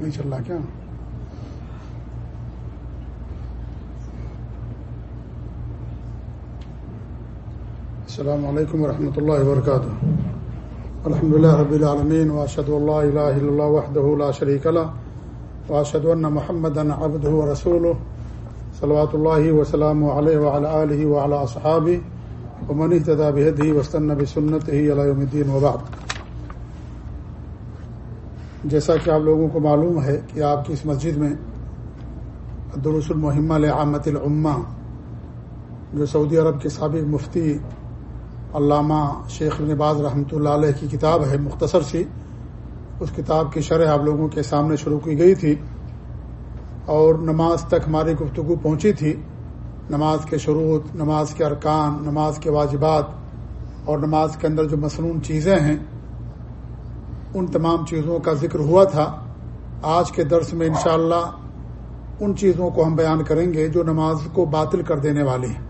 نہیں چل رہا کیا؟ السلام علیکم ورحمۃ اللہ وبرکاتہ۔ الحمد لله رب العالمين واشهد ان لا اله الا الله وحده لا شريك له واشهد ان محمدا عبده ورسوله صلوات الله وسلامه عليه وعلى اله وعلى اصحابه ومن اهتدى بهديه واستنى بسنته الى يوم الدين وبعد جیسا کہ آپ لوگوں کو معلوم ہے کہ آپ کی اس مسجد میں دروس المحمہ لعامت العمہ، جو سعودی عرب کے سابق مفتی علامہ شیخ باز رحمۃ اللہ علیہ کی کتاب ہے، مختصر سی، اس کتاب کی شرح آپ لوگوں کے سامنے شروع کی گئی تھی اور نماز تک ہماری گفتگو پہنچی تھی۔ نماز کے شروع نماز کے ارکان، نماز کے واجبات اور نماز کے اندر جو مصنون چیزیں ہیں ان تمام چیزوں کا ذکر ہوا تھا۔ آج کے درس میں انشاءاللہ ان چیزوں کو ہم بیان کریں گے جو نماز کو باطل کر دینے والی ہیں۔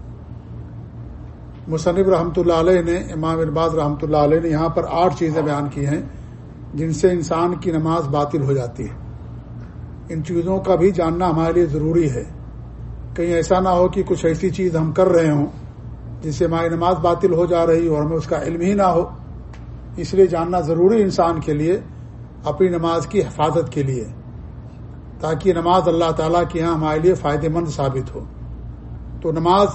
مصنف رحمۃ اللہ علیہ نے، امام ارباز رحمۃ اللہ علیہ نے یہاں پر آٹھ چیزیں بیان کی ہیں جن سے انسان کی نماز باطل ہو جاتی ہے۔ ان چیزوں کا بھی جاننا ہمارے لیے ضروری ہے۔ کہیں ایسا نہ ہو کہ کچھ ایسی چیز ہم کر رہے ہوں جس سے ہماری نماز باطل ہو جا رہی ہو اور ہمیں اس کا علم ہی نہ ہو۔ اس لیے جاننا ضروری انسان کے لیے اپنی نماز کی حفاظت کے لیے، تاکہ نماز اللہ تعالیٰ کے یہاں ہمارے لیے فائدہ مند ثابت ہو۔ تو نماز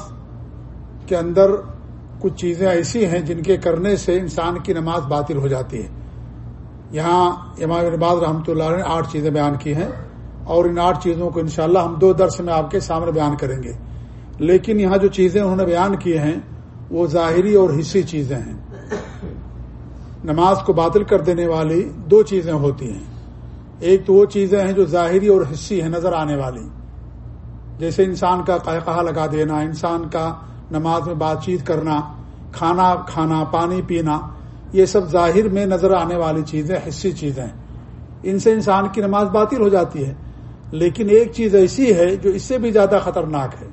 کے اندر کچھ چیزیں ایسی ہیں جن کے کرنے سے انسان کی نماز باطل ہو جاتی ہے۔ یہاں امام ارباز رحمۃ اللہ نے آٹھ چیزیں بیان کی ہیں اور ان آٹھ چیزوں کو انشاءاللہ ہم دو درس میں آپ کے سامنے بیان کریں گے۔ لیکن یہاں جو چیزیں انہوں نے بیان کی ہیں وہ ظاہری اور حصی چیزیں ہیں۔ نماز کو باطل کر دینے والی دو چیزیں ہوتی ہیں۔ ایک تو وہ چیزیں ہیں جو ظاہری اور حصی ہیں، نظر آنے والی۔ جیسے انسان کا قہقہ لگا دینا، انسان کا نماز میں بات چیت کرنا، کھانا کھانا، پانی پینا، یہ سب ظاہر میں نظر آنے والی چیزیں حصی چیزیں۔ ان سے انسان کی نماز باطل ہو جاتی ہے۔ لیکن ایک چیز ایسی ہے جو اس سے بھی زیادہ خطرناک ہے۔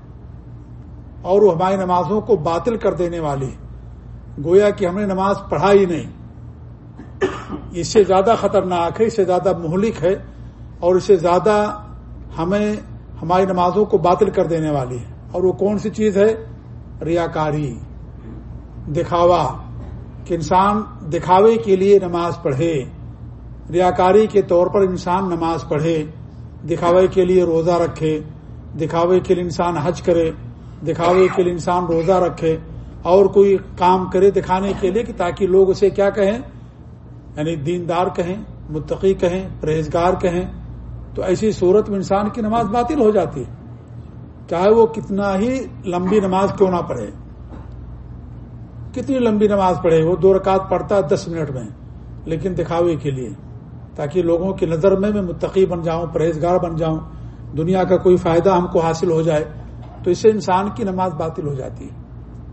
اور وہ ہماری نمازوں کو باطل کر دینے والی۔ ہے گویا کہ ہم نے نماز پڑھائی نہیں۔ اس سے زیادہ خطرناک ہے، اس سے زیادہ مہلک ہے اور اس سے زیادہ ہمیں، ہماری نمازوں کو باطل کر دینے والی ہے۔ اور وہ کون سی چیز ہے؟ ریاکاری، دکھاوا، کہ انسان دکھاوے کے لیے نماز پڑھے۔ ریاکاری کے طور پر انسان نماز پڑھے، دکھاوے کے لیے روزہ رکھے، دکھاوے کے لیے انسان حج کرے، دکھاوے کے لیے انسان روزہ رکھے اور کوئی کام کرے دکھانے کے لیے، کہ تاکہ لوگ اسے کیا کہیں؟ یعنی دیندار کہیں، متقی کہیں، پرہیزگار کہیں، تو ایسی صورت میں انسان کی نماز باطل ہو جاتی ہے۔ چاہے وہ کتنا ہی لمبی نماز کیوں نہ پڑھے۔ کتنی لمبی نماز پڑھے، وہ دو رکعت پڑھتا ہے دس منٹ میں، لیکن دکھاوے کے لیے۔ تاکہ لوگوں کی نظر میں میں متقی بن جاؤں، پرہیزگار بن جاؤں، دنیا کا کوئی فائدہ ہم کو حاصل ہو جائے، تو اس سے انسان کی نماز باطل ہو جاتی۔ ہے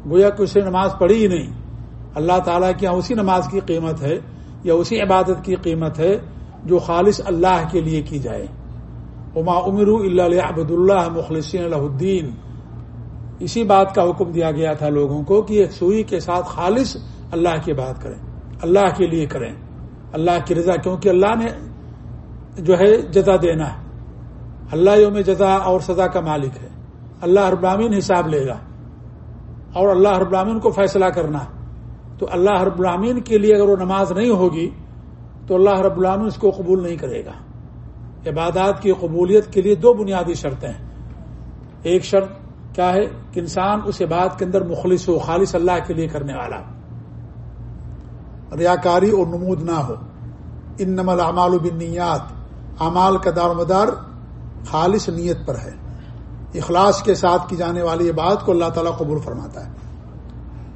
گویا کہ اسے نماز پڑھی ہی نہیں۔ اللہ تعالیٰ کی اسی نماز کی قیمت ہے۔ یا اسی عبادت کی قیمت ہے جو خالص اللہ کے لیے کی جائے۔ اما عمر اللہ عبد اللہ مخلصین اللہ الدین اسی بات کا حکم دیا گیا تھا لوگوں کو کہ ایک سوئی کے ساتھ خالص اللہ کی بات کریں۔ اللہ کے لیے کریں۔ اللہ کی رضا، کیونکہ اللہ نے جو ہے جزا دینا ہے۔ اللہ یوم جزا اور سزا کا مالک ہے۔ اللہ ہر برامین حساب لے گا۔ اور اللہ ہر برامین کو فیصلہ کرنا تو اللہ ہر برامین کے لیے اگر وہ نماز نہیں ہوگی، تو اللہ رب العامن اس کو قبول نہیں کرے گا۔ عبادات کی قبولیت کے لیے دو بنیادی شرطیں ہیں۔ ایک شرط کیا ہے؟ کہ انسان اس عبادت کے اندر مخلص ہو، خالص اللہ کے لیے کرنے والا۔ ریاکاری اور نمود نہ ہو۔ ان نمل اعمال و بنیات اعمال کا دار مدار خالص نیت پر ہے۔ اخلاص کے ساتھ کی جانے والی عبادت کو اللہ تعالیٰ قبول فرماتا ہے۔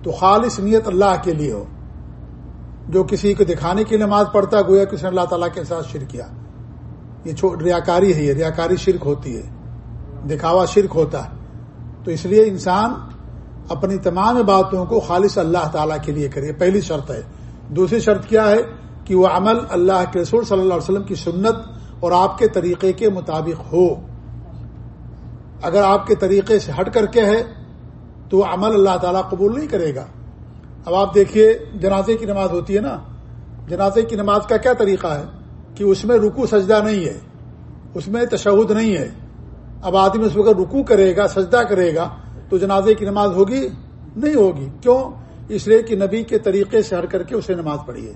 تو خالص نیت اللہ کے لیے ہو۔ جو کسی کو دکھانے کی نماز پڑھتا، گویا کسی نے اللہ تعالیٰ کے ساتھ شرک کیا۔ یہ ریاکاری ہے، یہ ریاکاری شرک ہوتی ہے۔ دکھاوا شرک ہوتا ہے۔ تو اس لیے انسان اپنی تمام باتوں کو خالص اللہ تعالیٰ کے لیے کرے۔ پہلی شرط ہے۔ دوسری شرط کیا ہے؟ کہ وہ عمل اللہ کے رسول صلی اللہ علیہ وسلم کی سنت اور آپ کے طریقے کے مطابق ہو۔ اگر آپ کے طریقے سے ہٹ کر کے ہے تو عمل اللہ تعالیٰ قبول نہیں کرے گا۔ اب آپ دیکھیے، جنازے کی نماز ہوتی ہے نا۔ جنازے کی نماز کا کیا طریقہ ہے؟ کہ اس میں رکو سجدہ نہیں ہے، اس میں تشہد نہیں ہے۔ اب آدمی اس وقت رکو کرے گا، سجدہ کرے گا، تو جنازے کی نماز ہوگی؟ نہیں ہوگی۔ کیوں؟ اس لیے کہ نبی کے طریقے سے ہر کر کے اسے نماز پڑھی ہے۔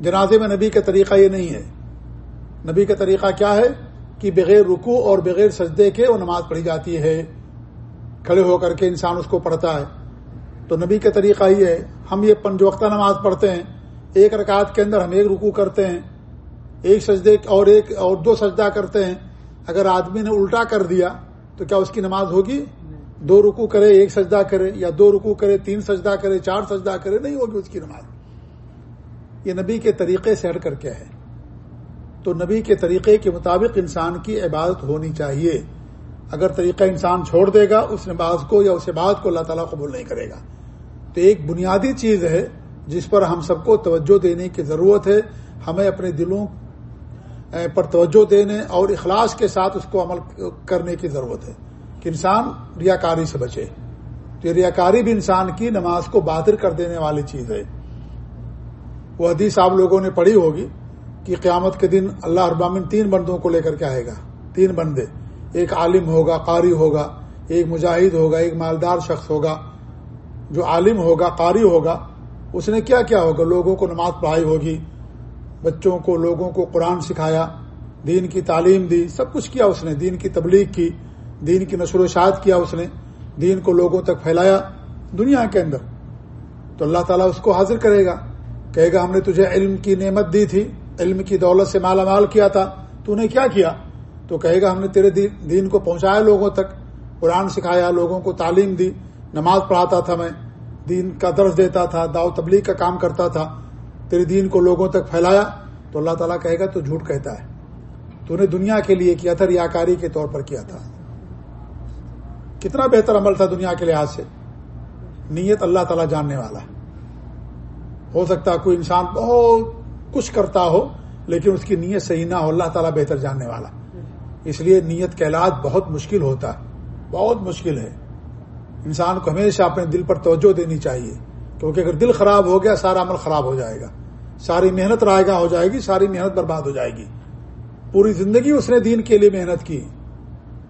جنازے میں نبی کا طریقہ یہ نہیں ہے۔ نبی کا طریقہ کیا ہے؟ کہ بغیر رکو اور بغیر سجدے کے وہ نماز پڑھی جاتی ہے۔ کھڑے ہو کر کے انسان اس کو پڑھتا ہے۔ تو نبی کا طریقہ یہ ہے ہم یہ پنج وقتہ نماز پڑھتے ہیں ایک رکعت کے اندر ہم ایک رکو کرتے ہیں ایک سجدے اور ایک اور دو سجدہ کرتے ہیں۔ اگر آدمی نے الٹا کر دیا تو کیا اس کی نماز ہوگی؟ دو رکو کرے ایک سجدہ کرے یا دو رکو کرے تین سجدہ کرے چار سجدہ کرے نہیں ہوگی اس کی نماز۔ یہ نبی کے طریقے سے ہٹ کر کے ہے۔ تو نبی کے طریقے کے مطابق انسان کی عبادت ہونی چاہیے۔ اگر طریقہ انسان چھوڑ دے گا، اس نماز کو یا اس عبادت کو اللہ تعالیٰ قبول نہیں کرے گا۔ تو ایک بنیادی چیز ہے جس پر ہم سب کو توجہ دینے کی ضرورت ہے۔ ہمیں اپنے دلوں پر توجہ دینے اور اخلاص کے ساتھ اس کو عمل کرنے کی ضرورت ہے کہ انسان ریاکاری سے بچے۔ تو یہ ریاکاری بھی انسان کی نماز کو بہادر کر دینے والی چیز ہے۔ وہ حدیث آپ لوگوں نے پڑھی ہوگی کہ قیامت کے دن اللہ ابامن تین بندوں کو لے کر کے آئے گا۔ تین بندے۔ ایک عالم ہوگا، قاری ہوگا، ایک مجاہد ہوگا، ایک مالدار شخص ہوگا۔ جو عالم ہوگا، قاری ہوگا، اس نے کیا کیا ہوگا؟ لوگوں کو نماز پڑھائی ہوگی، بچوں کو، لوگوں کو قرآن سکھایا، دین کی تعلیم دی، سب کچھ کیا اس نے، دین کی تبلیغ کی، دین کی نشر و شاعت کیا اس نے، دین کو لوگوں تک پھیلایا دنیا کے اندر۔ تو اللہ تعالیٰ اس کو حاضر کرے گا، کہے گا، ہم نے تجھے علم کی نعمت دی تھی، علم کی دولت سے مالا مال کیا تھا، تو نے کیا کیا؟ تو کہے گا ہم نے تیرے دین کو پہنچایا لوگوں تک، قرآن سکھایا لوگوں کو، تعلیم دی، نماز پڑھاتا تھا میں، دین کا درس دیتا تھا داؤ تبلیغ کا کام کرتا تھا، تیرے دین کو لوگوں تک پھیلایا، تو اللہ تعالیٰ کہے گا تو جھوٹ کہتا ہے۔ تو نے دنیا کے لیے کیا تھا، ریاکاری کے طور پر کیا تھا۔ کتنا بہتر عمل تھا دنیا کے لحاظ سے۔ نیت اللہ تعالیٰ جاننے والا ہے۔ ہو سکتا کوئی انسان بہت کچھ کرتا ہو، لیکن اس کی نیت صحیح نہ ہو، اللہ تعالیٰ بہتر جاننے والا اس لیے نیت کا علاج بہت مشکل ہوتا ہے، بہت مشکل ہے۔ انسان کو ہمیشہ اپنے دل پر توجہ دینی چاہیے، کیونکہ اگر دل خراب ہو گیا، سارا عمل خراب ہو جائے گا۔ ساری محنت رائے گا ہو جائے گی، ساری محنت برباد ہو جائے گی۔ پوری زندگی اس نے دین کے لیے محنت کی۔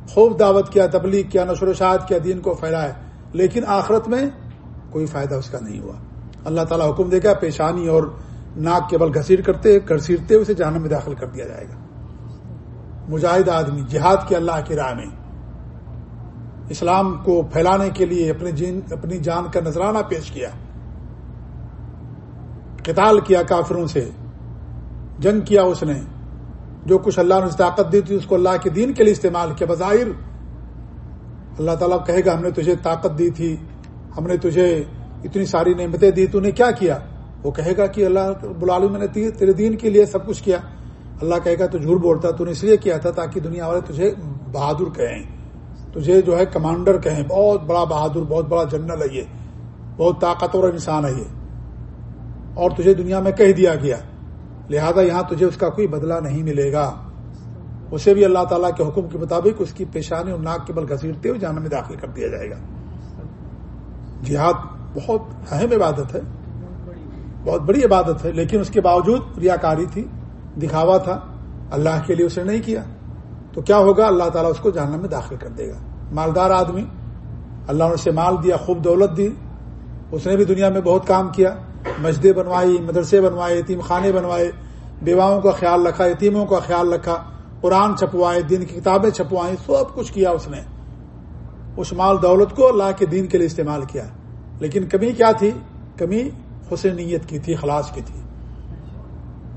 خوب دعوت کیا، تبلیغ کیا، نشر و شاعت کیا، دین کو پھیلایا لیکن آخرت میں کوئی فائدہ اس کا نہیں ہوا۔ اللہ تعالیٰ حکم دے گا، پیشانی اور ناک کے بل گھسیٹ کرتے، گھسیٹتے اسے جہنم میں داخل کر دیا جائے گا۔ مجاہد آدمی، جہاد کے اللہ کی راہ میں۔ اسلام کو پھیلانے کے لیے اپنے جین اپنی جان کا نذرانہ پیش کیا۔ قتال کیا کافروں سے۔ جنگ کیا اس نے۔ جو کچھ اللہ نے طاقت دی تھی، اس کو اللہ کے دین کے لیے استعمال کیا۔ بظاہر، اللہ تعالیٰ کہے گا، ہم نے تجھے طاقت دی تھی۔ ہم نے تجھے اتنی ساری نعمتیں دی، تو نے کیا کیا؟ وہ کہے گا کہ اللہ بلال میں نے تیرے دین کے لیے سب کچھ کیا۔ اللہ کہے گا تو جھوٹ بولتا تو نے اس لیے کیا تھا تاکہ دنیا والے تجھے بہادر کہیں۔ تجھے جو ہے کمانڈر کہیں۔ بہت بڑا بہادر، بہت بڑا جنرل ہے یہ۔ بہت طاقتور انسان ہے یہ۔ اور تجھے دنیا میں کہہ دیا گیا۔ لہذا یہاں تجھے اس کا کوئی بدلہ نہیں ملے گا۔ اسے بھی اللہ تعالیٰ کے حکم کے مطابق اس کی پیشانی اور ناک کے بل گھسیٹتے ہوئے جانا میں داخل کر دیا جائے گا۔ جہاد بہت اہم عبادت ہے۔ بہت بڑی عبادت ہے، لیکن اس کے باوجود ریاکاری تھی۔ دکھاوا تھا، اللہ کے لیے اسے نہیں کیا۔ تو کیا ہوگا؟ اللہ تعالیٰ اس کو جہنم میں داخل کر دے گا۔ مالدار آدمی، اللہ نے اسے مال دیا، خوب دولت دی۔ اس نے بھی دنیا میں بہت کام کیا۔ مسجدیں بنوائی، مدرسے بنوائے، یتیم خانے بنوائے، بیواؤں کا خیال رکھا، یتیموں کا خیال رکھا، قرآن چھپوائے، دین کی کتابیں چھپوائیں، سب کچھ کیا اس نے۔ اس مال دولت کو اللہ کے دین کے لیے استعمال کیا۔ لیکن کمی کیا تھی؟ کمی حسن نیت کی تھی، خلاص کی تھی۔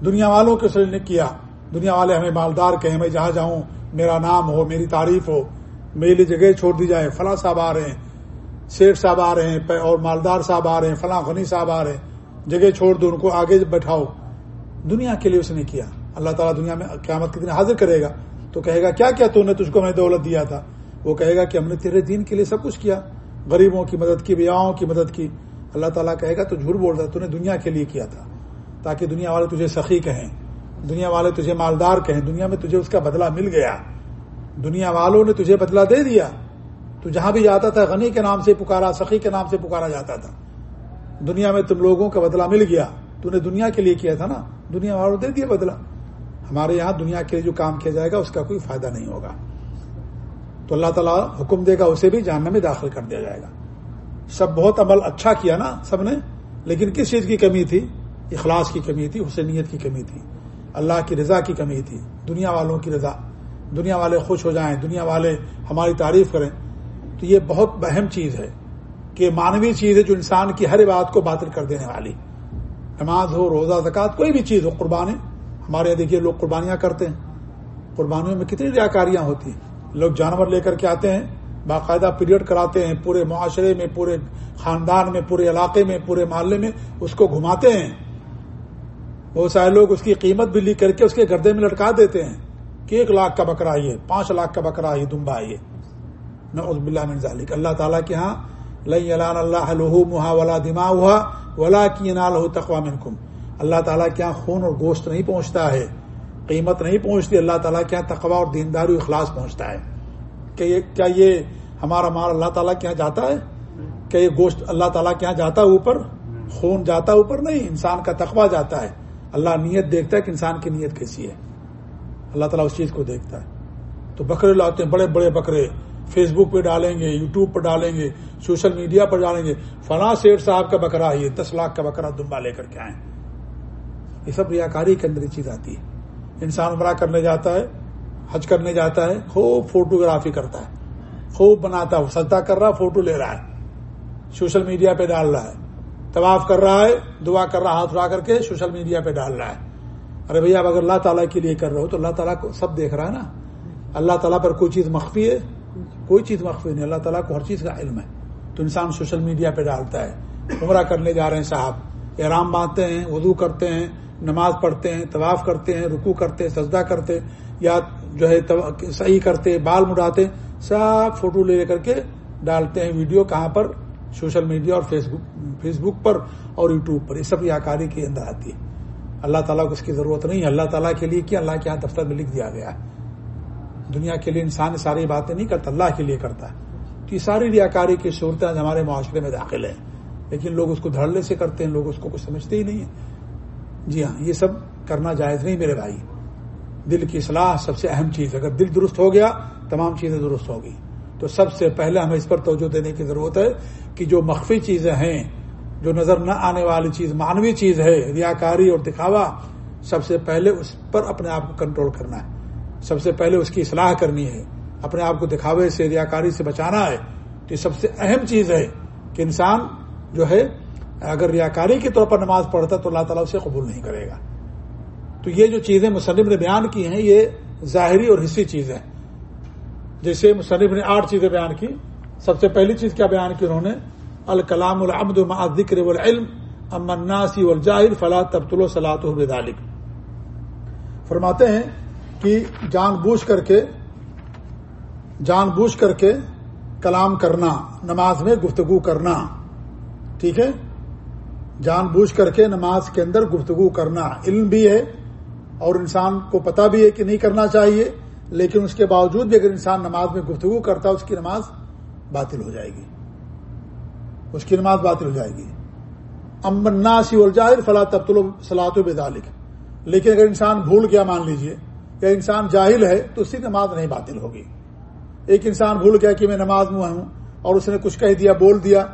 دنیا والوں کے سر نے کیا۔ دنیا والے ہمیں مالدار کہیں، میں جہاں جاؤں، میرا نام ہو، میری تعریف ہو، میری جگہ چھوڑ دی جائے، فلاں صاحب آ رہے ہیں شیخ صاحب آ رہے ہیں اور مالدار صاحب آ رہے ہیں، فلاں غنی صاحب آ رہے ہیں۔ جگہ چھوڑ دو، ان کو آگے بیٹھاؤ دنیا کے لیے اس نے کیا۔ اللہ تعالیٰ دنیا میں قیامت کے دن حاضر کرے گا۔ تو کہے گا، کیا کیا تو نے تجھ کو میں دولت دیا تھا؟ وہ کہے گا کہ ہم نے تیرے دین کے لیے سب کچھ کیا۔ غریبوں کی مدد کی بیاؤں کی مدد کی۔ اللہ تعالیٰ کہے گا، تو جھوٹ بول رہا تو نے دنیا کے لیے کیا تھا؟ تاکہ دنیا والے تجھے سخی کہیں، دنیا والے تجھے مالدار کہیں، دنیا میں تجھے اس کا بدلہ مل گیا۔ دنیا والوں نے تجھے بدلہ دے دیا۔ تو جہاں بھی جاتا تھا، غنی کے نام سے پکارا، سخی کے نام سے پکارا جاتا تھا۔ دنیا میں تم لوگوں کا بدلہ مل گیا۔ تو نے دنیا کے لیے کیا تھا نا؟ دنیا والوں دے دیا بدلہ۔ ہمارے یہاں دنیا کے لیے جو کام کیا جائے گا، اس کا کوئی فائدہ نہیں ہوگا۔ تو اللہ تعالیٰ حکم دے گا، اسے بھی جہنم میں داخل کر دیا جائے گا۔ سب بہت عمل اچھا کیا نا سب نے؟ لیکن کس چیز کی کمی تھی؟ اخلاص کی کمی تھی حسینیت کی کمی تھی، اللہ کی رضا کی کمی تھی، دنیا والوں کی رضا، دنیا والے خوش ہو جائیں، دنیا والے ہماری تعریف کریں۔ تو یہ بہت اہم چیز ہے کہ مانوی چیز ہے جو انسان کی ہر بات کو باطل کر دینے والی۔ نماز ہو، روزہ زکات کوئی بھی چیز ہو قربانی ہمارے یہاں دیکھیے، لوگ قربانیاں کرتے ہیں۔ قربانیوں میں کتنی ریاکاریاں ہوتی ہیں۔ لوگ جانور لے کر کے آتے ہیں، باقاعدہ پیریڈ کراتے ہیں، پورے معاشرے میں، پورے خاندان میں، پورے علاقے میں، پورے محلے میں، اس کو گھماتے ہیں۔ بہت سارے لوگ اس کی قیمت بھی لکھ کر کے اس کے گردے میں لٹکا دیتے ہیں کہ ایک لاکھ کا بکرا آئیے پانچ لاکھ کا بکرا آئیے دمبا آئیے نہ ذالک اللہ تعالیٰ کے ہاں لئی اللہ محا ولا دما ہوا ولا کی لہو تقوا منکم۔ اللہ تعالیٰ کے یہاں خون اور گوشت نہیں پہنچتا ہے، قیمت نہیں پہنچتی، اللہ تعالیٰ کے یہاں تقوا اور دینداری اخلاص پہنچتا ہے۔ کہ یہ، کیا یہ ہمارا مال اللہ تعالیٰ کے یہاں جاتا ہے؟ کیا یہ گوشت اللہ تعالیٰ کے یہاں جاتا ہے اوپر؟ خون جاتا ہے اوپر؟ نہیں، انسان کا تقوا جاتا ہے۔ اللہ نیت دیکھتا ہے کہ انسان کی نیت کیسی ہے۔ اللہ تعالیٰ اس چیز کو دیکھتا ہے۔ تو بکرے لاتے ہیں، بڑے بڑے بکرے۔ فیس بک پہ ڈالیں گے یوٹیوب پہ ڈالیں گے، سوشل میڈیا پر ڈالیں گے۔ فلاں سیٹ صاحب کا بکرا یہ دس لاکھ کا بکرا دمبا لے کر کے آئے۔ یہ سب ریاکاری کے اندر یہ چیز آتی ہے۔ انسان عمرہ کرنے جاتا ہے، حج کرنے جاتا ہے، خوب فوٹوگرافی کرتا ہے۔ خوب بناتا ہے سجدہ کر رہا، فوٹو لے رہا ہے۔ سوشل میڈیا پہ ڈال رہا ہے۔ طواف کر رہا ہے، دعا کر رہا، ہاتھ اٹھا کر کے سوشل میڈیا پہ ڈال رہا ہے۔ ارے بھیا اب اگر اللہ تعالیٰ کے لیے کر رہے ہو تو اللہ تعالیٰ کو سب دیکھ رہا ہے نا۔ اللہ تعالیٰ پر کوئی چیز مخفی ہے؟ کوئی چیز مخفی نہیں۔ اللہ تعالیٰ کو ہر چیز کا علم ہے۔ تو انسان سوشل میڈیا پہ ڈالتا ہے۔ عمرہ کرنے جا رہے ہیں صاحب۔ احرام باندھتے ہیں، وضو کرتے ہیں، نماز پڑھتے ہیں، طواف کرتے ہیں رکو کرتے ہیں، سجدہ کرتے یا جو ہے صحیح کرتے بال مڈاتے سب فوٹو لے کر کے ڈالتے ہیں۔ ویڈیو کہاں پر؟ سوشل میڈیا اور فیس بک فیس بک پر اور یوٹیوب پر، یہ سب یہ کے اندر آتی ہے۔ اللہ تعالیٰ کو اس کی ضرورت نہیں ہے۔ اللہ تعالیٰ کے لیے کیا اللہ کے یہاں دفتر میں لکھ دیا گیا ہے۔ دنیا کے لیے انسان ساری باتیں نہیں کرتا، اللہ کے لیے کرتا ہے۔ تو یہ ساری ریاکاری کی صورتیں ہمارے معاشرے میں داخل ہیں۔ لیکن لوگ اس کو دھڑلے سے کرتے ہیں، لوگ اس کو کچھ سمجھتے ہی نہیں ہیں۔ جی ہاں یہ سب کرنا جائز نہیں میرے بھائی۔ دل کی اصلاح سب سے اہم چیز اگر دل درست ہو گیا، تمام چیزیں درست ہوگی تو سب سے پہلے ہمیں اس پر توجہ دینے کی ضرورت ہے کہ جو مخفی چیزیں ہیں، جو نظر نہ آنے والی چیز مانوی چیز ہے، ریاکاری اور دکھاوا، سب سے پہلے اس پر اپنے آپ کو کنٹرول کرنا ہے۔ سب سے پہلے اس کی اصلاح کرنی ہے۔ اپنے آپ کو دکھاوے سے، ریاکاری سے بچانا ہے۔ تو یہ سب سے اہم چیز ہے کہ انسان جو ہے، اگر ریاکاری کے طور پر نماز پڑھتا تو اللہ تعالیٰ اسے قبول نہیں کرے گا۔ تو یہ جو چیزیں مصنف نے بیان کی ہیں، یہ ظاہری اور حصی چیزیں ہیں۔ جیسے مصنف نے آٹھ چیزیں بیان کی، سب سے پہلی چیز کیا بیان کی انہوں نے؟ الکلام العمد مع ذکر والعلم، اما الناسی والجاہل فلا تبتلو صلاۃ بذالک فرماتے ہیں کہ جان بوجھ کر کے، جان بوجھ کر کے کلام کرنا، نماز میں گفتگو کرنا، ٹھیک ہے؟ جان بوجھ کر کے نماز کے اندر گفتگو کرنا، علم بھی ہے اور انسان کو پتا بھی ہے کہ نہیں کرنا چاہیے۔ لیکن اس کے باوجود بھی اگر انسان نماز میں گفتگو کرتا ہے، اس کی نماز باطل ہو جائے گی۔ اس کی نماز باطل ہو جائے گی۔ امنا سی الجاہر فلاں تبتل سلاط و بےدالک لیکن اگر انسان بھول گیا، مان لیجیے، یا انسان جاہل ہے، تو اس کی نماز نہیں باطل ہوگی۔ ایک انسان بھول گیا کہ میں نماز میں ہوں اور اس نے کچھ کہہ دیا، بول دیا،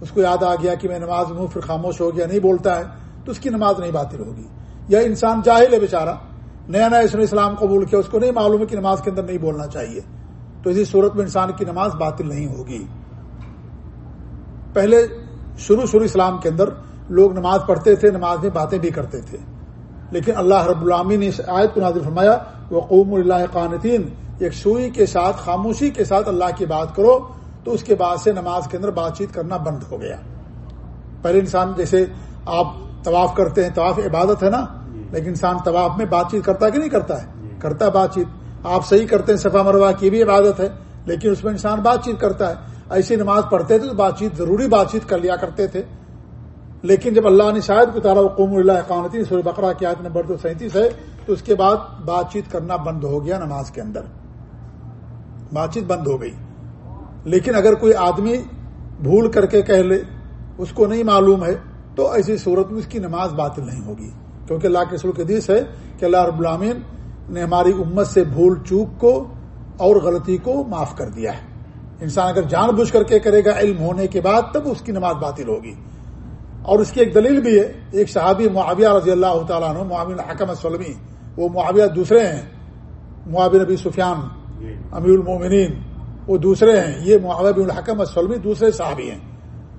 اس کو یاد آ گیا کہ میں نماز میں ہوں، پھر خاموش ہو گیا، نہیں بولتا ہے، تو اس کی نماز نہیں باطل ہوگی۔ یا انسان جاہل ہے بےچارا نیا نیا اس نے اسلام قبول کیا، اس کو نہیں معلوم ہے کہ نماز کے اندر نہیں بولنا چاہیے۔ تو اسی صورت میں انسان کی نماز باطل نہیں ہوگی۔ پہلے شروع شروع اسلام کے اندر لوگ نماز پڑھتے تھے، نماز میں باتیں بھی کرتے تھے۔ لیکن اللہ رب العامی نے اس آیت کو نازل فرمایا وہ قوم اللہ قانتین ایک سوئی کے ساتھ، خاموشی کے ساتھ اللہ کی بات کرو، تو اس کے بعد سے نماز کے اندر بات چیت کرنا بند ہو گیا۔ پہلے انسان جیسے آپ طواف کرتے ہیں، طواف عبادت ہے نا؟ لیکن انسان طواف میں بات چیت کرتا ہے کہ نہیں کرتا ہے؟ کرتا ہے بات چیت۔ آپ صحیح کرتے ہیں، صفا مروا کی بھی عبادت ہے، لیکن اس میں انسان بات چیت کرتا ہے۔ ایسی نماز پڑھتے تھے تو بات چیت، ضروری بات چیت کر لیا کرتے تھے۔ لیکن جب اللہ نے شاید کو تعالیٰ قوم اللہ قانتی سور بقرہ کی آیت نمبر دو سینتیس ہے، تو اس کے بعد بات چیت کرنا بند ہو گیا نماز کے اندر۔ بات چیت بند ہو گئی۔ لیکن اگر کوئی آدمی بھول کر کے کہہ لے، اس کو نہیں معلوم ہے، تو ایسی صورت میں اس کی نماز باطل نہیں ہوگی۔ کیونکہ اللہ کے رسول کے حدیث ہے کہ اللہ رب العامین نے ہماری امت سے بھول چوک کو اور غلطی کو معاف کر دیا ہے۔ انسان اگر جان بوجھ کر کے کرے گا علم ہونے کے بعد تب اس کی نماز باطل ہوگی۔ اور اس کی ایک دلیل بھی ہے ایک صحابی معاویہ رضی اللہ تعالیٰ عنہ معاون حکم سلمی وہ معاویہ دوسرے ہیں۔ معاوی نبی سفیان امیر المومنین وہ دوسرے ہیں۔ یہ معاویہ بن الحکم سلمی دوسرے صحابی ہیں۔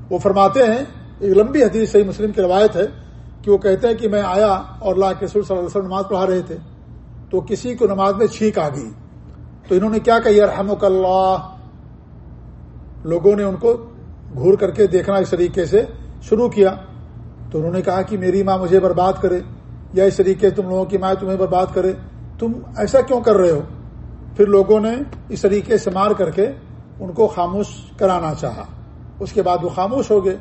وہ فرماتے ہیں ایک لمبی حدیث صحیح مسلم کی روایت ہے۔ کہ وہ کہتے ہیں کہ میں آیا اور اللہ کے سر صلی اللہ علیہ وسلم نماز پڑھا رہے تھے، تو کسی کو نماز میں چھینک آ گئی۔ تو انہوں نے کیا کہا؟ رحمک اللہ! لوگوں نے ان کو گھور کر کے دیکھنا اس طریقے سے شروع کیا۔ تو انہوں نے کہا کہ میری ماں مجھے برباد کرے یا اس طریقے سے تم لوگوں کی ماں تمہیں برباد کرے۔ تم ایسا کیوں کر رہے ہو؟ پھر لوگوں نے اس طریقے سے مار کر کے ان کو خاموش کرانا چاہا۔ اس کے بعد وہ خاموش ہو گئے۔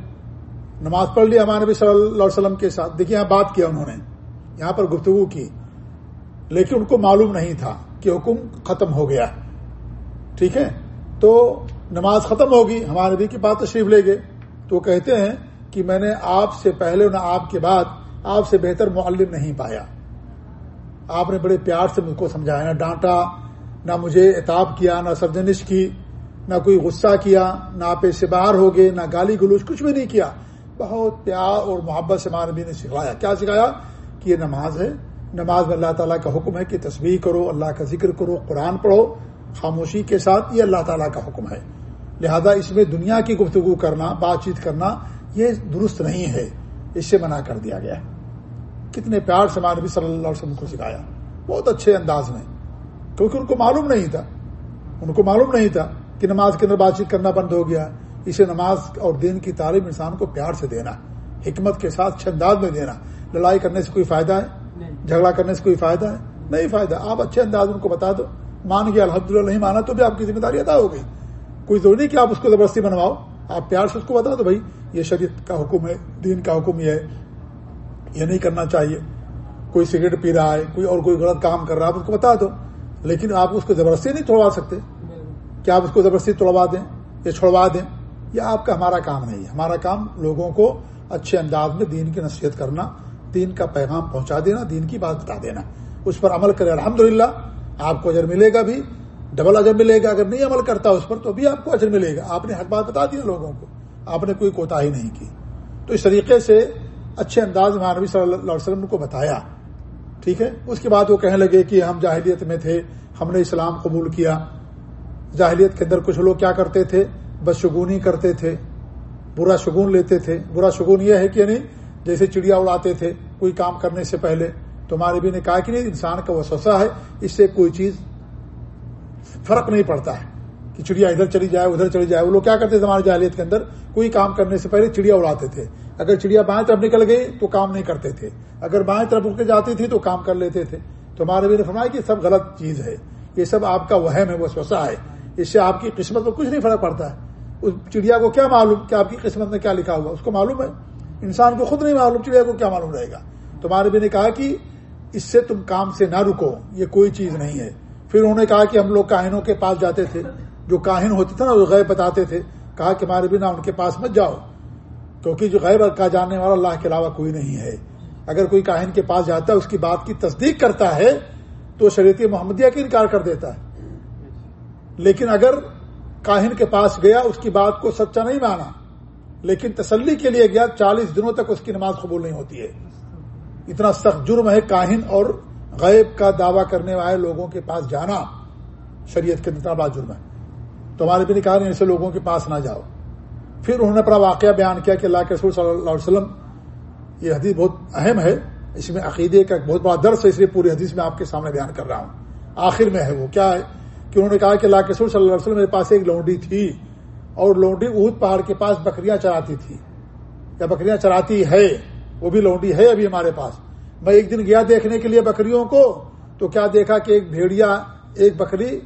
نماز پڑھ لی ہمارے نبی صلی اللہ علیہ وسلم کے ساتھ۔ دیکھیے یہاں بات کیا انہوں نے۔ یہاں پر گفتگو کی۔ لیکن ان کو معلوم نہیں تھا کہ حکم ختم ہو گیا۔ ٹھیک ہے؟ تو نماز ختم ہوگی۔ ہمارے نبی کی بات تشریف لے گئے۔ تو وہ کہتے ہیں کہ میں نے آپ سے پہلے نہ آپ کے بعد آپ سے بہتر معلم نہیں پایا۔ آپ نے بڑے پیار سے مجھ کو سمجھایا۔ نہ ڈانٹا، نہ مجھے اتاب کیا، نہ سرجنش کی، نہ کوئی غصہ کیا، نہ آپ سے باہر ہو گئے، نہ گالی گلوچ، کچھ بھی نہیں کیا۔ بہت پیار اور محبت سے نبی نے سکھایا۔ کیا سکھایا؟ کہ یہ نماز ہے۔ نماز میں اللہ تعالیٰ کا حکم ہے کہ تصویر کرو، اللہ کا ذکر کرو، قرآن پڑھو، خاموشی کے ساتھ یہ اللہ تعالیٰ کا حکم ہے۔ لہذا اس میں دنیا کی گفتگو کرنا، بات چیت کرنا، یہ درست نہیں ہے۔ اس سے منع کر دیا گیا کتنے پیار سے نبی صلی اللہ علیہ وسلم کو سکھایا۔ بہت اچھے انداز میں۔ کیونکہ ان کو معلوم نہیں تھا۔ ان کو معلوم نہیں تھا کہ نماز کے اندر بات چیت کرنا بند ہو گیا۔ اسے نماز اور دین کی تعلیم انسان کو پیار سے دینا حکمت کے ساتھ انداز میں دینا۔ لڑائی کرنے سے کوئی فائدہ ہے؟ جھگڑا کرنے سے کوئی فائدہ ہے؟ نہیں فائدہ۔ آپ اچھے انداز ان کو بتا دو۔ مان گیا الحمد للہ نہیں مانا تو بھی آپ کی ذمہ داری ادا ہو گئی۔ کوئی ضروری نہیں کہ آپ اس کو زبردستی بنواؤ آپ پیار سے اس کو بتا دو بھائی یہ شریعت کا حکم ہے دین کا حکم یہ ہے۔ یہ نہیں کرنا چاہیے۔ کوئی سگریٹ پی رہا ہے کوئی اور کوئی غلط کام کر رہا ہے آپ اس کو بتا دو۔ لیکن آپ اس کو زبردستی نہیں توڑوا سکتے۔ کیا آپ اس کو زبردستی توڑوا دیں یا چھوڑوا دیں؟ یہ آپ کا ہمارا کام نہیں ہے۔ ہمارا کام لوگوں کو اچھے انداز میں دین کی نصیحت کرنا، دین کا پیغام پہنچا دینا، دین کی بات بتا دینا۔ اس پر عمل کرے الحمد آپ کو اجر ملے گا بھی۔ ڈبل اجر ملے گا۔ اگر نہیں عمل کرتا اس پر تو بھی آپ کو اجر ملے گا۔ آپ نے حق بات بتا دیا لوگوں کو۔ آپ نے کوئی کوتا ہی نہیں کی۔ تو اس طریقے سے اچھے انداز میں نبی صلی اللہ علیہ وسلم کو بتایا۔ ٹھیک ہے؟ اس کے بعد وہ کہنے لگے کہ ہم جاہلیت میں تھے، ہم نے اسلام قبول کیا۔ جاہلیت کے اندر کچھ لوگ کیا کرتے تھے؟ بدشگونی کرتے تھے، برا شگون لیتے تھے۔ برا شگون یہ ہے کہ نہیں جیسے چڑیا اڑاتے تھے، کوئی کام کرنے سے پہلے۔ تمہارے بھی نے کہا کہ نہیں، انسان کا وہ سوسا ہے، اس سے کوئی چیز فرق نہیں پڑتا ہے کہ چڑیا ادھر چلی جائے، ادھر چلی جائے۔ وہ لوگ کیا کرتے تھے ہمارے جاہلیت کے اندر؟ کوئی کام کرنے سے پہلے چڑیا اڑاتے تھے۔ اگر چڑیا بائیں طرف نکل گئی تو کام نہیں کرتے تھے۔ اگر بائیں طرف اٹھ کے جاتی تھی تو کام کر لیتے تھے۔ تو ہمارے بھی نے فرمایا کہ سب غلط چیز ہے۔ یہ سب آپ کا وہم ہے وہ سوسا ہے۔ اس سے آپ کی قسمت میں کچھ نہیں فرق پڑتا ہے۔ اس چڑیا کو کیا معلوم کہ آپ کی قسمت میں کیا لکھا ہوا اس کو معلوم ہے؟ انسان کو خود نہیں معلوم چڑیا کو کیا معلوم رہے گا؟ تمہارے بھی نے کہا کہ اس سے تم کام سے نہ رکو، یہ کوئی چیز نہیں ہے۔ پھر انہوں نے کہا کہ ہم لوگ کاہنوں کے پاس جاتے تھے۔ جو کاہن ہوتے تھے نا، وہ غیب بتاتے تھے۔ کہا کہ ہمارے بنا ان کے پاس مت جاؤ۔ کیونکہ جو غیب کا جاننے والا اللہ کے علاوہ کوئی نہیں ہے۔ اگر کوئی کاہن کے پاس جاتا ہے، اس کی بات کی تصدیق کرتا ہے، تو شریعت محمدیہ کا انکار کر دیتا ہے۔ لیکن اگر کاہن کے پاس گیا، اس کی بات کو سچا نہیں مانا۔ لیکن تسلی کے لیے گیا، چالیس دنوں تک اس کی نماز قبول نہیں ہوتی ہے۔ اتنا سخت جرم ہے کاہن اور غیب کا دعویٰ کرنے والے لوگوں کے پاس جانا۔ شریعت کے اتنا بڑا جرم ہے۔ تو ہمارے بھی کہا ایسے لوگوں کے پاس نہ جاؤ۔ پھر انہوں نے اپنا واقعہ بیان کیا کہ اللہ کے رسول صلی اللہ علیہ وسلم، یہ حدیث بہت اہم ہے۔ اس میں عقیدے کا بہت بڑا درس ہے، اس لیے پوری حدیث میں آپ کے سامنے بیان کر رہا ہوں۔ آخر میں ہے وہ، کیا ہے؟ کہ انہوں نے کہا کہ اللہ کے صلی اللہ علیہ وسلم میرے پاس ایک لونڈی تھی اور لونڈی اہد پہاڑ کے پاس بکریاں چراتی تھی۔ یا بکریاں چراتی ہے، وہ بھی لونڈی ہے ابھی ہمارے پاس۔ میں ایک دن گیا دیکھنے کے لیے بکریوں کو، تو کیا دیکھا کہ ایک بھیڑیا ایک بکری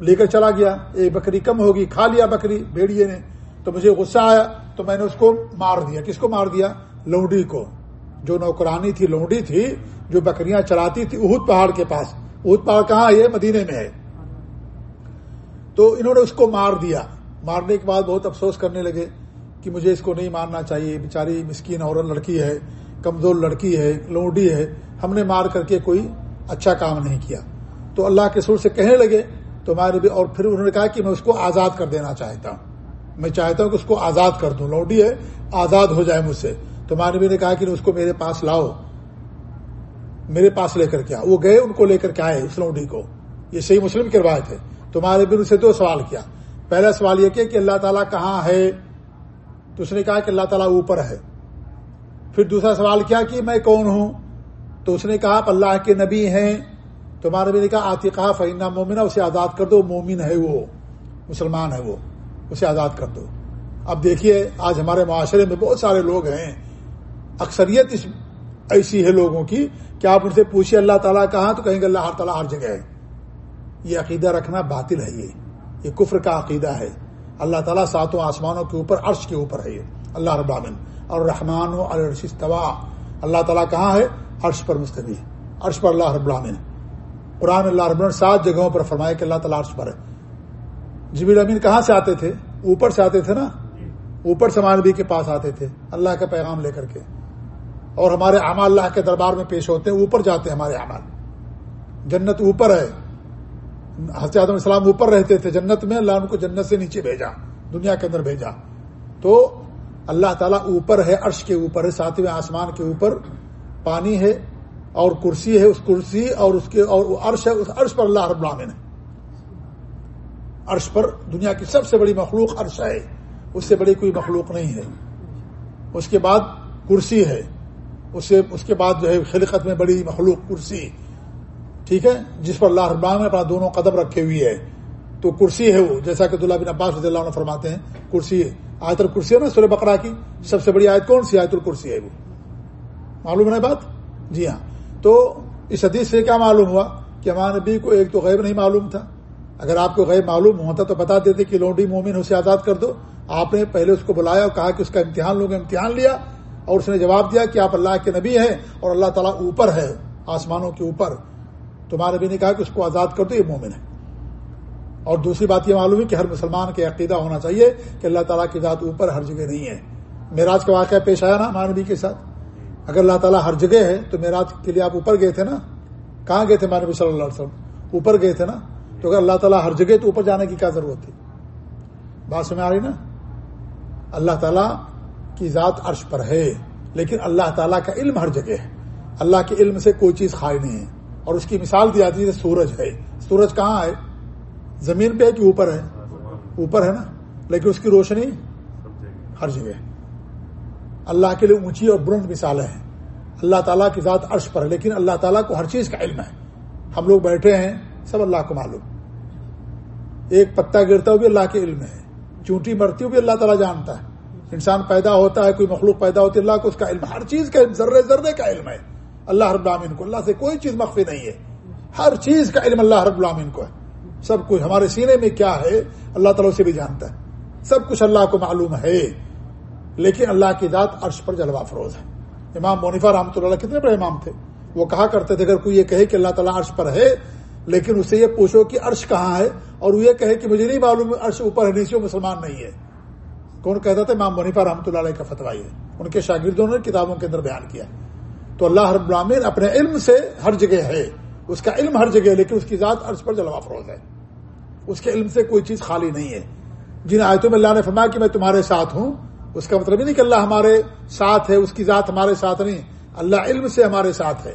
لے کر چلا گیا۔ ایک بکری کم ہوگی، کھا لیا بکری بھیڑیے نے۔ تو مجھے غصہ آیا، تو میں نے اس کو مار دیا۔ کس کو مار دیا؟ لونڈی کو۔ جو نوکرانی تھی، لونڈی تھی، جو بکریاں چلاتی تھی اہد پہاڑ کے پاس۔ اہد پہاڑ کہاں ہے؟ مدینے میں ہے۔ تو انہوں نے اس کو مار دیا۔ مارنے کے بعد بہت افسوس کرنے لگے کہ مجھے اس کو نہیں مارنا چاہیے۔ بیچاری مسکین اور لڑکی ہے، کمزور لڑکی ہے لوڈی ہے۔ ہم نے مار کر کے کوئی اچھا کام نہیں کیا۔ تو اللہ کے سور سے کہنے لگے، تو ہمارے بھی اور پھر انہوں نے کہا کہ میں اس کو آزاد کر دینا چاہتا ہوں۔ میں چاہتا ہوں کہ اس کو آزاد کر دوں۔ لوڈی ہے، آزاد ہو جائے مجھ سے۔ تو ہمارے بھی نے کہا کہ اس کو میرے پاس لاؤ۔ میرے پاس لے کر کے آؤ۔ وہ گئے، ان کو لے کر کے آئے اس لوڈی کو۔ یہ صحیح مسلم کی روایت ہے۔ تمہارے بھی ان سے دو سوال کیا۔ پہلا سوال یہ کہ کہ اللہ تعالیٰ کہاں ہے؟ تو اس نے کہا کہ اللہ تعالیٰ اوپر ہے۔ پھر دوسرا سوال کیا کہ میں کون ہوں؟ تو اس نے کہا آپ اللہ کے نبی ہیں۔ تمہارے بھی نے کہا آتقا فینا مومنا اسے آزاد کر دو، مومن ہے وہ، مسلمان ہے وہ، اسے آزاد کر دو۔ اب دیکھیے، آج ہمارے معاشرے میں بہت سارے لوگ ہیں۔ اکثریت اس ایسی ہے لوگوں کی کہ آپ ان سے پوچھیے اللہ تعالیٰ کہاں؟ تو کہیں گے اللہ ہر تعالیٰ ہر جگہ ہے۔ یہ عقیدہ رکھنا باطل ہے یہ۔ یہ کفر کا عقیدہ ہے۔ اللہ تعالیٰ ساتوں آسمانوں کے اوپر، عرش کے اوپر ہے یہ۔ اللہ رب العالمین۔ اور رحمان و الرشتوا اللہ تعالیٰ کہاں ہے؟ عرش پر مستوی۔ عرش پر اللہ رب العالمین۔ قرآن اللہ رب العالمین سات جگہوں پر فرمائے کہ اللہ تعالیٰ عرش پر ہے۔ جبیل امین کہاں سے آتے تھے؟ اوپر سے آتے تھے نا؟ اوپر سے مانوی کے پاس آتے تھے۔ اللہ کا پیغام لے کر کے۔ اور ہمارے اعمال اللہ کے دربار میں پیش ہوتے ہیں، اوپر جاتے ہیں ہمارے اعمال۔ جنت اوپر ہے۔ حضرت آدم السلام اوپر رہتے تھے، جنت میں اللہ ان کو جنت سے نیچے بھیجا، دنیا کے اندر بھیجا۔ تو اللہ تعالیٰ اوپر ہے، عرش کے اوپر ہے، ساتویں آسمان کے اوپر۔ پانی ہے اور کرسی ہے، اس کرسی اور اس کے اور عرش ہے، اس عرش پر اللہ رب العالمین ہے۔ عرش پر دنیا کی سب سے بڑی مخلوق عرش ہے، اس سے بڑی کوئی مخلوق نہیں ہے۔ اس کے بعد کرسی ہے اس سے اس کے بعد جو ہے خلقت میں بڑی مخلوق کرسی۔ ٹھیک ہے؟ جس پر اللہ رب نے اپنا دونوں قدم رکھے ہوئی ہے تو کرسی ہے وہ، جیسا کہ بن عباس رضی اللہ عنہ فرماتے ہیں، کرسی آیت الکرسی ہے نا سورہ بقرہ کی؟ سب سے بڑی آیت کون سی؟ آیت الکرسی ہے وہ۔ معلوم ہے بات؟ جی ہاں۔ تو اس حدیث سے کیا معلوم ہوا؟ کہ ہمارے نبی کو ایک تو غیب نہیں معلوم تھا۔ اگر آپ کو غیب معلوم ہوتا تو بتا دیتے کہ لونڈی مومن اسے آزاد کر دو۔ آپ نے پہلے اس کو بلایا اور کہا کہ اس کا امتحان لوگ امتحان لیا اور اس نے جواب دیا کہ آپ اللہ کے نبی ہیں اور اللہ تعالیٰ اوپر ہے، آسمانوں کے اوپر۔ تمہارے بھی نے کہا کہ اس کو آزاد کر دو، یہ مومن ہے۔ اور دوسری بات یہ معلوم ہے کہ ہر مسلمان کے عقیدہ ہونا چاہیے کہ اللہ تعالیٰ کی ذات اوپر ہر جگہ نہیں ہے۔ میراج کا واقعہ پیش آیا نا مانوی کے ساتھ؟ اگر اللہ تعالیٰ ہر جگہ ہے تو میراج کے لیے آپ اوپر گئے تھے نا؟ کہاں گئے تھے مانوی صلی اللہ علیہ وسلم؟ اوپر گئے تھے نا؟ تو اگر اللہ تعالیٰ ہر جگہ تو اوپر جانے کی کیا ضرورت تھی؟ بات سمجھ آ رہی نا؟ اللہ تعالیٰ کی ذات عرش پر ہے، لیکن اللہ تعالیٰ کا علم ہر جگہ ہے۔ اللہ کے علم سے کوئی چیز خالی نہیں ہے۔ اور اس کی مثال دی جاتی ہے سورج ہے۔ سورج کہاں ہے؟ زمین پہ ہے کہ اوپر ہے؟ اوپر ہے نا؟ لیکن اس کی روشنی ہر جگہ اللہ کے لیے اونچی اور بلند مثالیں ہیں۔ اللہ تعالیٰ کی ذات عرش پر ہے، لیکن اللہ تعالیٰ کو ہر چیز کا علم ہے۔ ہم لوگ بیٹھے ہیں، سب اللہ کو معلوم۔ ایک پتا گرتا ہو بھی اللہ کے علم ہے۔ چونٹی مرتی ہو بھی اللہ تعالیٰ جانتا ہے۔ انسان پیدا ہوتا ہے، کوئی مخلوق پیدا ہوتی ہے، اللہ کو اس کا علم ہر چیز کا علم ذرے ذرے کا علم ہے۔ اللہ رب العالمین کو۔ اللہ سے کوئی چیز مخفی نہیں ہے۔ ہر چیز کا علم اللہ رب العالمین کو ہے۔ سب کچھ ہمارے سینے میں کیا ہے، اللہ تعالیٰ سے بھی جانتا ہے۔ سب کچھ اللہ کو معلوم ہے، لیکن اللہ کی ذات عرش پر جلوہ فروز ہے۔ امام مونیفا رحمۃ اللہ کتنے بڑے امام تھے۔ وہ کہا کرتے تھے، اگر کوئی یہ کہے کہ اللہ تعالیٰ عرش پر ہے، لیکن اسے یہ پوچھو کہ عرش کہاں ہے؟ اور وہ یہ کہے کہ مجھے نہیں معلوم، عرش اوپر ہے، نیچے مسلمان نہیں ہے۔ کون کہتا تھا؟ امام منیفا رحمۃ اللہ علیہ کا فتوا ہے۔ ان کے شاگردوں نے کتابوں کے اندر بیان کیا تو اللہ رب العالمین اپنے علم سے ہر جگہ ہے۔ اس کا علم ہر جگہ ہے، لیکن اس کی ذات عرض پر جلوہ فروز ہے۔ اس کے علم سے کوئی چیز خالی نہیں ہے۔ جن آیتوں میں اللہ نے فرمایا کہ میں تمہارے ساتھ ہوں، اس کا مطلب نہیں کہ اللہ ہمارے ساتھ ہے، اس کی ذات ہمارے ساتھ نہیں۔ اللہ علم سے ہمارے ساتھ ہے،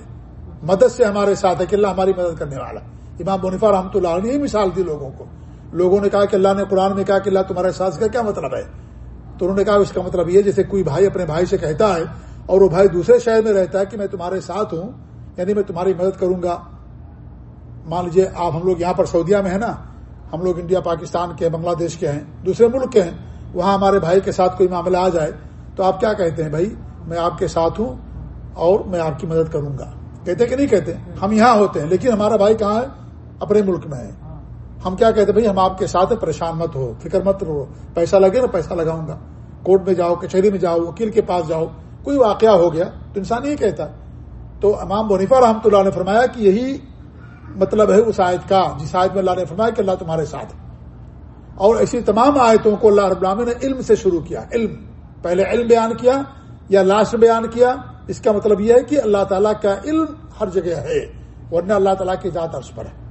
مدد سے ہمارے ساتھ ہے کہ اللہ ہماری مدد کرنے والا۔ امام منیفا رحمۃ اللہ نے مثال دی لوگوں کو۔ لوگوں نے کہا کہ اللہ نے قرآن میں کہا کہ اللہ تمہارے ساتھ کا کیا مطلب ہے؟ تو انہوں نے کہا اس کا مطلب یہ جیسے کوئی بھائی اپنے بھائی سے کہتا ہے اور وہ بھائی دوسرے شہر میں رہتا ہے کہ میں تمہارے ساتھ ہوں یعنی میں تمہاری مدد کروں گا۔ مان لیجیے آپ ہم لوگ یہاں پر سعودیہ میں ہیں نا، ہم لوگ انڈیا، پاکستان کے، بنگلہ دیش کے ہیں، دوسرے ملک کے ہیں، وہاں ہمارے بھائی کے ساتھ کوئی معاملہ آ جائے تو آپ کیا کہتے ہیں؟ بھائی، میں آپ کے ساتھ ہوں اور میں آپ کی مدد کروں گا۔ کہتے کہ نہیں کہتے؟ ہم یہاں ہوتے ہیں، لیکن ہمارا بھائی کہاں ہے؟ اپنے ملک میں ہے۔ ہم کیا کہتے ہیں؟ بھائی، ہم آپ کے ساتھ پریشان مت ہو، فکر مت ہو پیسہ لگے نا پیسہ لگاؤں گا۔ کورٹ میں جاؤ، کچہری میں جاؤ، وکیل کے پاس جاؤ کوئی واقعہ ہو گیا تو انسان یہ کہتا۔ تو امام بنیفا رحمۃ اللہ نے فرمایا کہ یہی مطلب ہے اس آیت کا، جس آیت میں اللہ نے فرمایا کہ اللہ تمہارے ساتھ اور ایسی تمام آیتوں کو اللہ رب العالمین نے علم سے شروع کیا، علم۔ پہلے علم بیان کیا یا لاسٹ بیان کیا، اس کا مطلب یہ ہے کہ اللہ تعالیٰ کا علم ہر جگہ ہے، ورنہ اللہ تعالیٰ کی ذات عرض پر ہے۔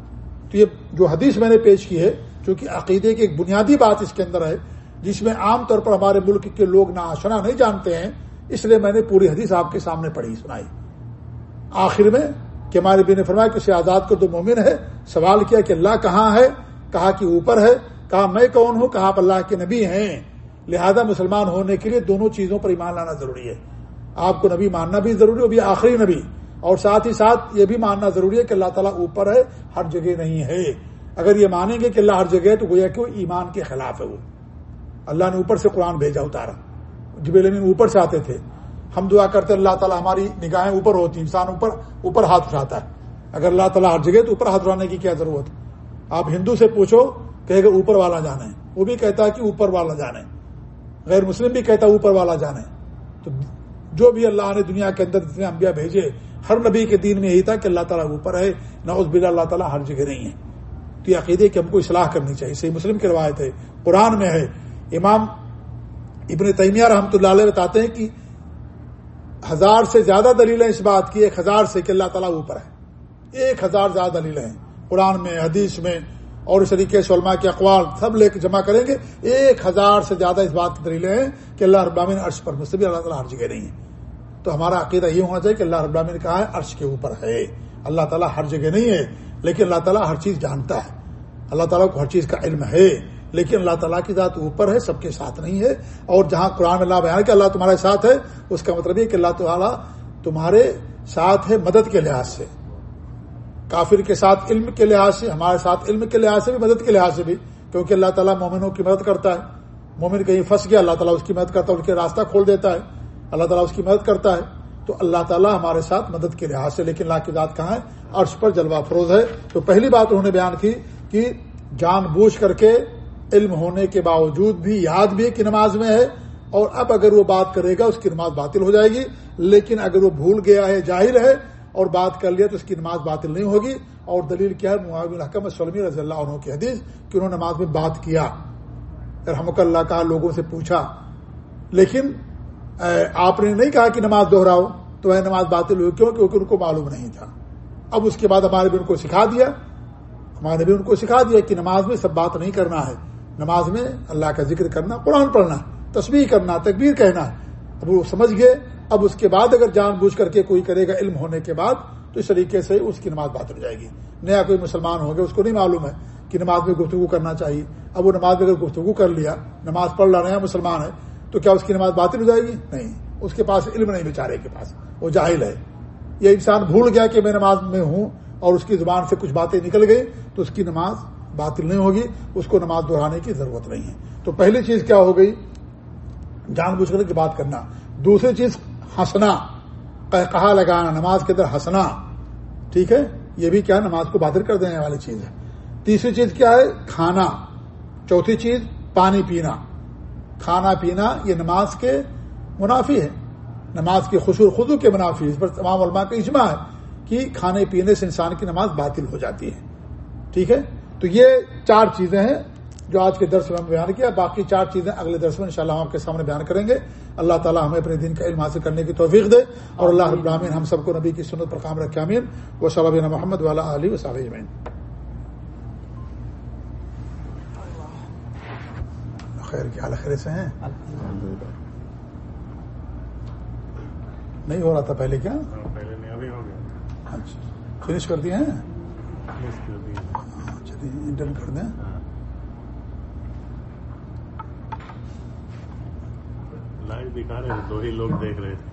تو یہ جو حدیث میں نے پیش کی ہے کیونکہ عقیدے کی ایک بنیادی بات اس کے اندر ہے، جس میں عام طور پر ہمارے ملک کے لوگ نہ آشنا نہیں جانتے ہیں اس لیے میں نے پوری حدیث آپ کے سامنے پڑھی، سنائی۔ آخر میں کہ ہمارے بین فرمایا کہ آزاد کو تو مومن ہے، سوال کیا کہ اللہ کہاں ہے؟ کہا کہ اوپر ہے، کہا میں کون ہوں؟ کہا آپ اللہ کے نبی ہیں۔ لہذا مسلمان ہونے کے لیے دونوں چیزوں پر ایمان لانا ضروری ہے۔ آپ کو نبی ماننا بھی ضروری ہے بھی آخری نبی۔ اور ساتھ ہی ساتھ یہ بھی ماننا ضروری ہے کہ اللہ تعالیٰ اوپر ہے، ہر جگہ نہیں ہے۔ اگر یہ مانیں گے کہ اللہ ہر جگہ ہے تو گویا کہ وہ ایمان کے خلاف ہے وہ۔ اللہ نے اوپر سے قرآن بھیجا، اتارا۔ جبیل امین اوپر سے آتے تھے۔ ہم دعا کرتے اللہ تعالیٰ ہماری نگاہیں اوپر ہوتی انسان اوپر اوپر ہاتھ اٹھاتا ہے۔ اگر اللہ تعالیٰ ہر جگہ تو اوپر ہاتھ اٹھانے کی کیا ضرورت آپ ہندو سے پوچھو کہ اگر اوپر والا جانا ہے۔ وہ بھی کہتا ہے کہ اوپر والا جانا ہے۔ غیر مسلم بھی کہتا ہے اوپر والا جانا ہے۔ تو جو بھی اللہ نے دنیا کے اندر جتنے انبیاء بھیجے، ہر نبی کے دین میں یہی تھا کہ اللہ تعالیٰ اوپر ہے نہ اس بلا اللہ تعالیٰ ہر جگہ نہیں ہے۔ تو یہ عقیدے کی ہم کو اصلاح کرنی چاہیے۔ صحیح مسلم کی روایت ہے، قرآن میں ہے، امام ابن تیمیہ رحمۃ اللہ علیہ بتاتے ہیں کہ ہزار سے زیادہ دلیلیں اس بات کی، ایک ہزار سے کہ اللہ تعالیٰ اوپر ہے۔ ایک ہزار زیادہ دلیلیں ہیں۔ قرآن میں، حدیث میں اور اس طریقے سے علماء کے اقوال سب لے کے جمع کریں گے۔ ایک ہزار سے زیادہ اس بات کی دلیلیں ہیں کہ اللہ ابامن عرش پر مستبی اللہ تعالیٰ ہر جگہ نہیں ہے۔ تو ہمارا عقیدہ یہ ہونا چاہیے کہ اللہ ابامن کہا ہے؟ عرش کے اوپر ہے۔ اللہ تعالیٰ ہر جگہ نہیں ہے، لیکن اللہ تعالیٰ ہر چیز جانتا ہے۔ اللہ تعالیٰ کو ہر چیز کا علم ہے۔ لیکن اللہ تعالیٰ کی ذات اوپر ہے، سب کے ساتھ نہیں ہے۔ اور جہاں قرآن اللہ بیان کہ اللہ تمہارے ساتھ ہے، اس کا مطلب یہ کہ اللہ تعالیٰ تمہارے ساتھ ہے مدد کے لحاظ سے۔ کافر کے ساتھ علم کے لحاظ سے، ہمارے ساتھ علم کے لحاظ سے بھی، مدد کے لحاظ سے بھی۔ کیونکہ اللہ تعالیٰ مومنوں کی مدد کرتا ہے۔ مومن کہیں پھنس گیا، اللہ تعالیٰ اس کی مدد کرتا ہے اس کے راستہ کھول دیتا ہے۔ اللہ تعالیٰ اس کی مدد کرتا ہے۔ تو اللہ تعالیٰ ہمارے ساتھ مدد کے لحاظ سے، لیکن اللہ کی ذات کہاں ہے؟ عرش پر جلوہ فروز ہے۔ تو پہلی بات انہوں نے بیان کی کہ جان بوجھ کر کے علم ہونے کے باوجود بھی یاد بھی کہ نماز میں ہے اور اب اگر وہ بات کرے گا اس کی نماز باطل ہو جائے گی، لیکن اگر وہ بھول گیا ہے جاہر ہے اور بات کر لیا تو اس کی نماز باطل نہیں ہوگی۔ اور دلیل کیا ہے؟ معاون الحکم سلمی رضی اللہ عنہ کی حدیث کہ انہوں نے نماز میں بات کیا۔ رحمک اللہ کا لوگوں سے پوچھا۔ لیکن آپ نے نہیں کہا کہ نماز دوہراؤ تو وہ نماز باطل ہوئی کیوں؟ کیونکہ ان کو معلوم نہیں تھا۔ اب اس کے بعد ہمارے بھی ان کو سکھا دیا۔ ہمارے بھی ان کو سکھا دیا کہ نماز میں سب بات نہیں کرنا ہے۔ نماز میں اللہ کا ذکر کرنا، قرآن پڑھنا تصویر کرنا، تکبیر کہنا۔ اب وہ سمجھ گئے، اب اس کے بعد اگر جان بوجھ کر کے کوئی کرے گا علم ہونے کے بعد، تو اس طریقے سے اس کی نماز بات ہو جائے گی۔ نیا کوئی مسلمان ہو گیا اس کو نہیں معلوم ہے کہ نماز میں گفتگو کرنا چاہیے۔ اب وہ نماز میں اگر گفتگو کر لیا، نماز پڑھ لا نیا مسلمان ہے، تو کیا اس کی نماز باطل ہو جائے گی؟ نہیں۔ اس کے پاس علم نہیں، بیچارے کے پاس۔ وہ جاہل ہے۔ یہ انسان بھول گیا کہ میں نماز میں ہوں اور اس کی زبان سے کچھ باتیں نکل گئی تو اس کی نماز باطل نہیں ہوگی، اس کو نماز دہرانے کی ضرورت نہیں ہے۔ تو پہلی چیز کیا ہو گئی؟ جان بوجھ کر کی بات کرنا۔ دوسری چیز، ہنسنا۔ کہا لگانا، نماز کے اندر ہنسنا۔ ٹھیک ہے؟ یہ بھی کیا نماز کو بہتر کر دینے والی چیز ہے۔ تیسری چیز کیا ہے؟ کھانا۔ چوتھی چیز، پانی پینا۔ کھانا پینا یہ نماز کے منافی ہے۔ نماز کی خصور خدو کے منافی اس پر تمام علماء کا اجماع ہے کہ کھانے پینے سے انسان کی نماز باطل ہو جاتی ہے۔ ٹھیک ہے؟ تو یہ چار چیزیں ہیں جو آج کے درس میں ہم بیان کیا باقی چار چیزیں اگلے درس میں انشاءاللہ ہم آپ کے سامنے بیان کریں گے۔ اللہ تعالیٰ ہمیں اپنے دن کا علم حاصل کرنے کی توفیق دے اور اللہ ابراہین ہم سب کو نبی کی سنت پر کام رکھے امین وہ صلاح محمد والا علی و صاحب خیر کیا خیر سے ہیں؟ نہیں ہو رہا تھا پہلے کیا؟ اچھا فنش کر دیا ہیں۔ انٹر کر دیں لائو دکھا رہے دو ہی لوگ دیکھ رہے تھے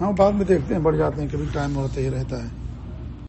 ہاں بعد میں دیکھتے ہیں بڑھ جاتے ہیں کبھی ٹائم ہوتے ہی رہتا ہے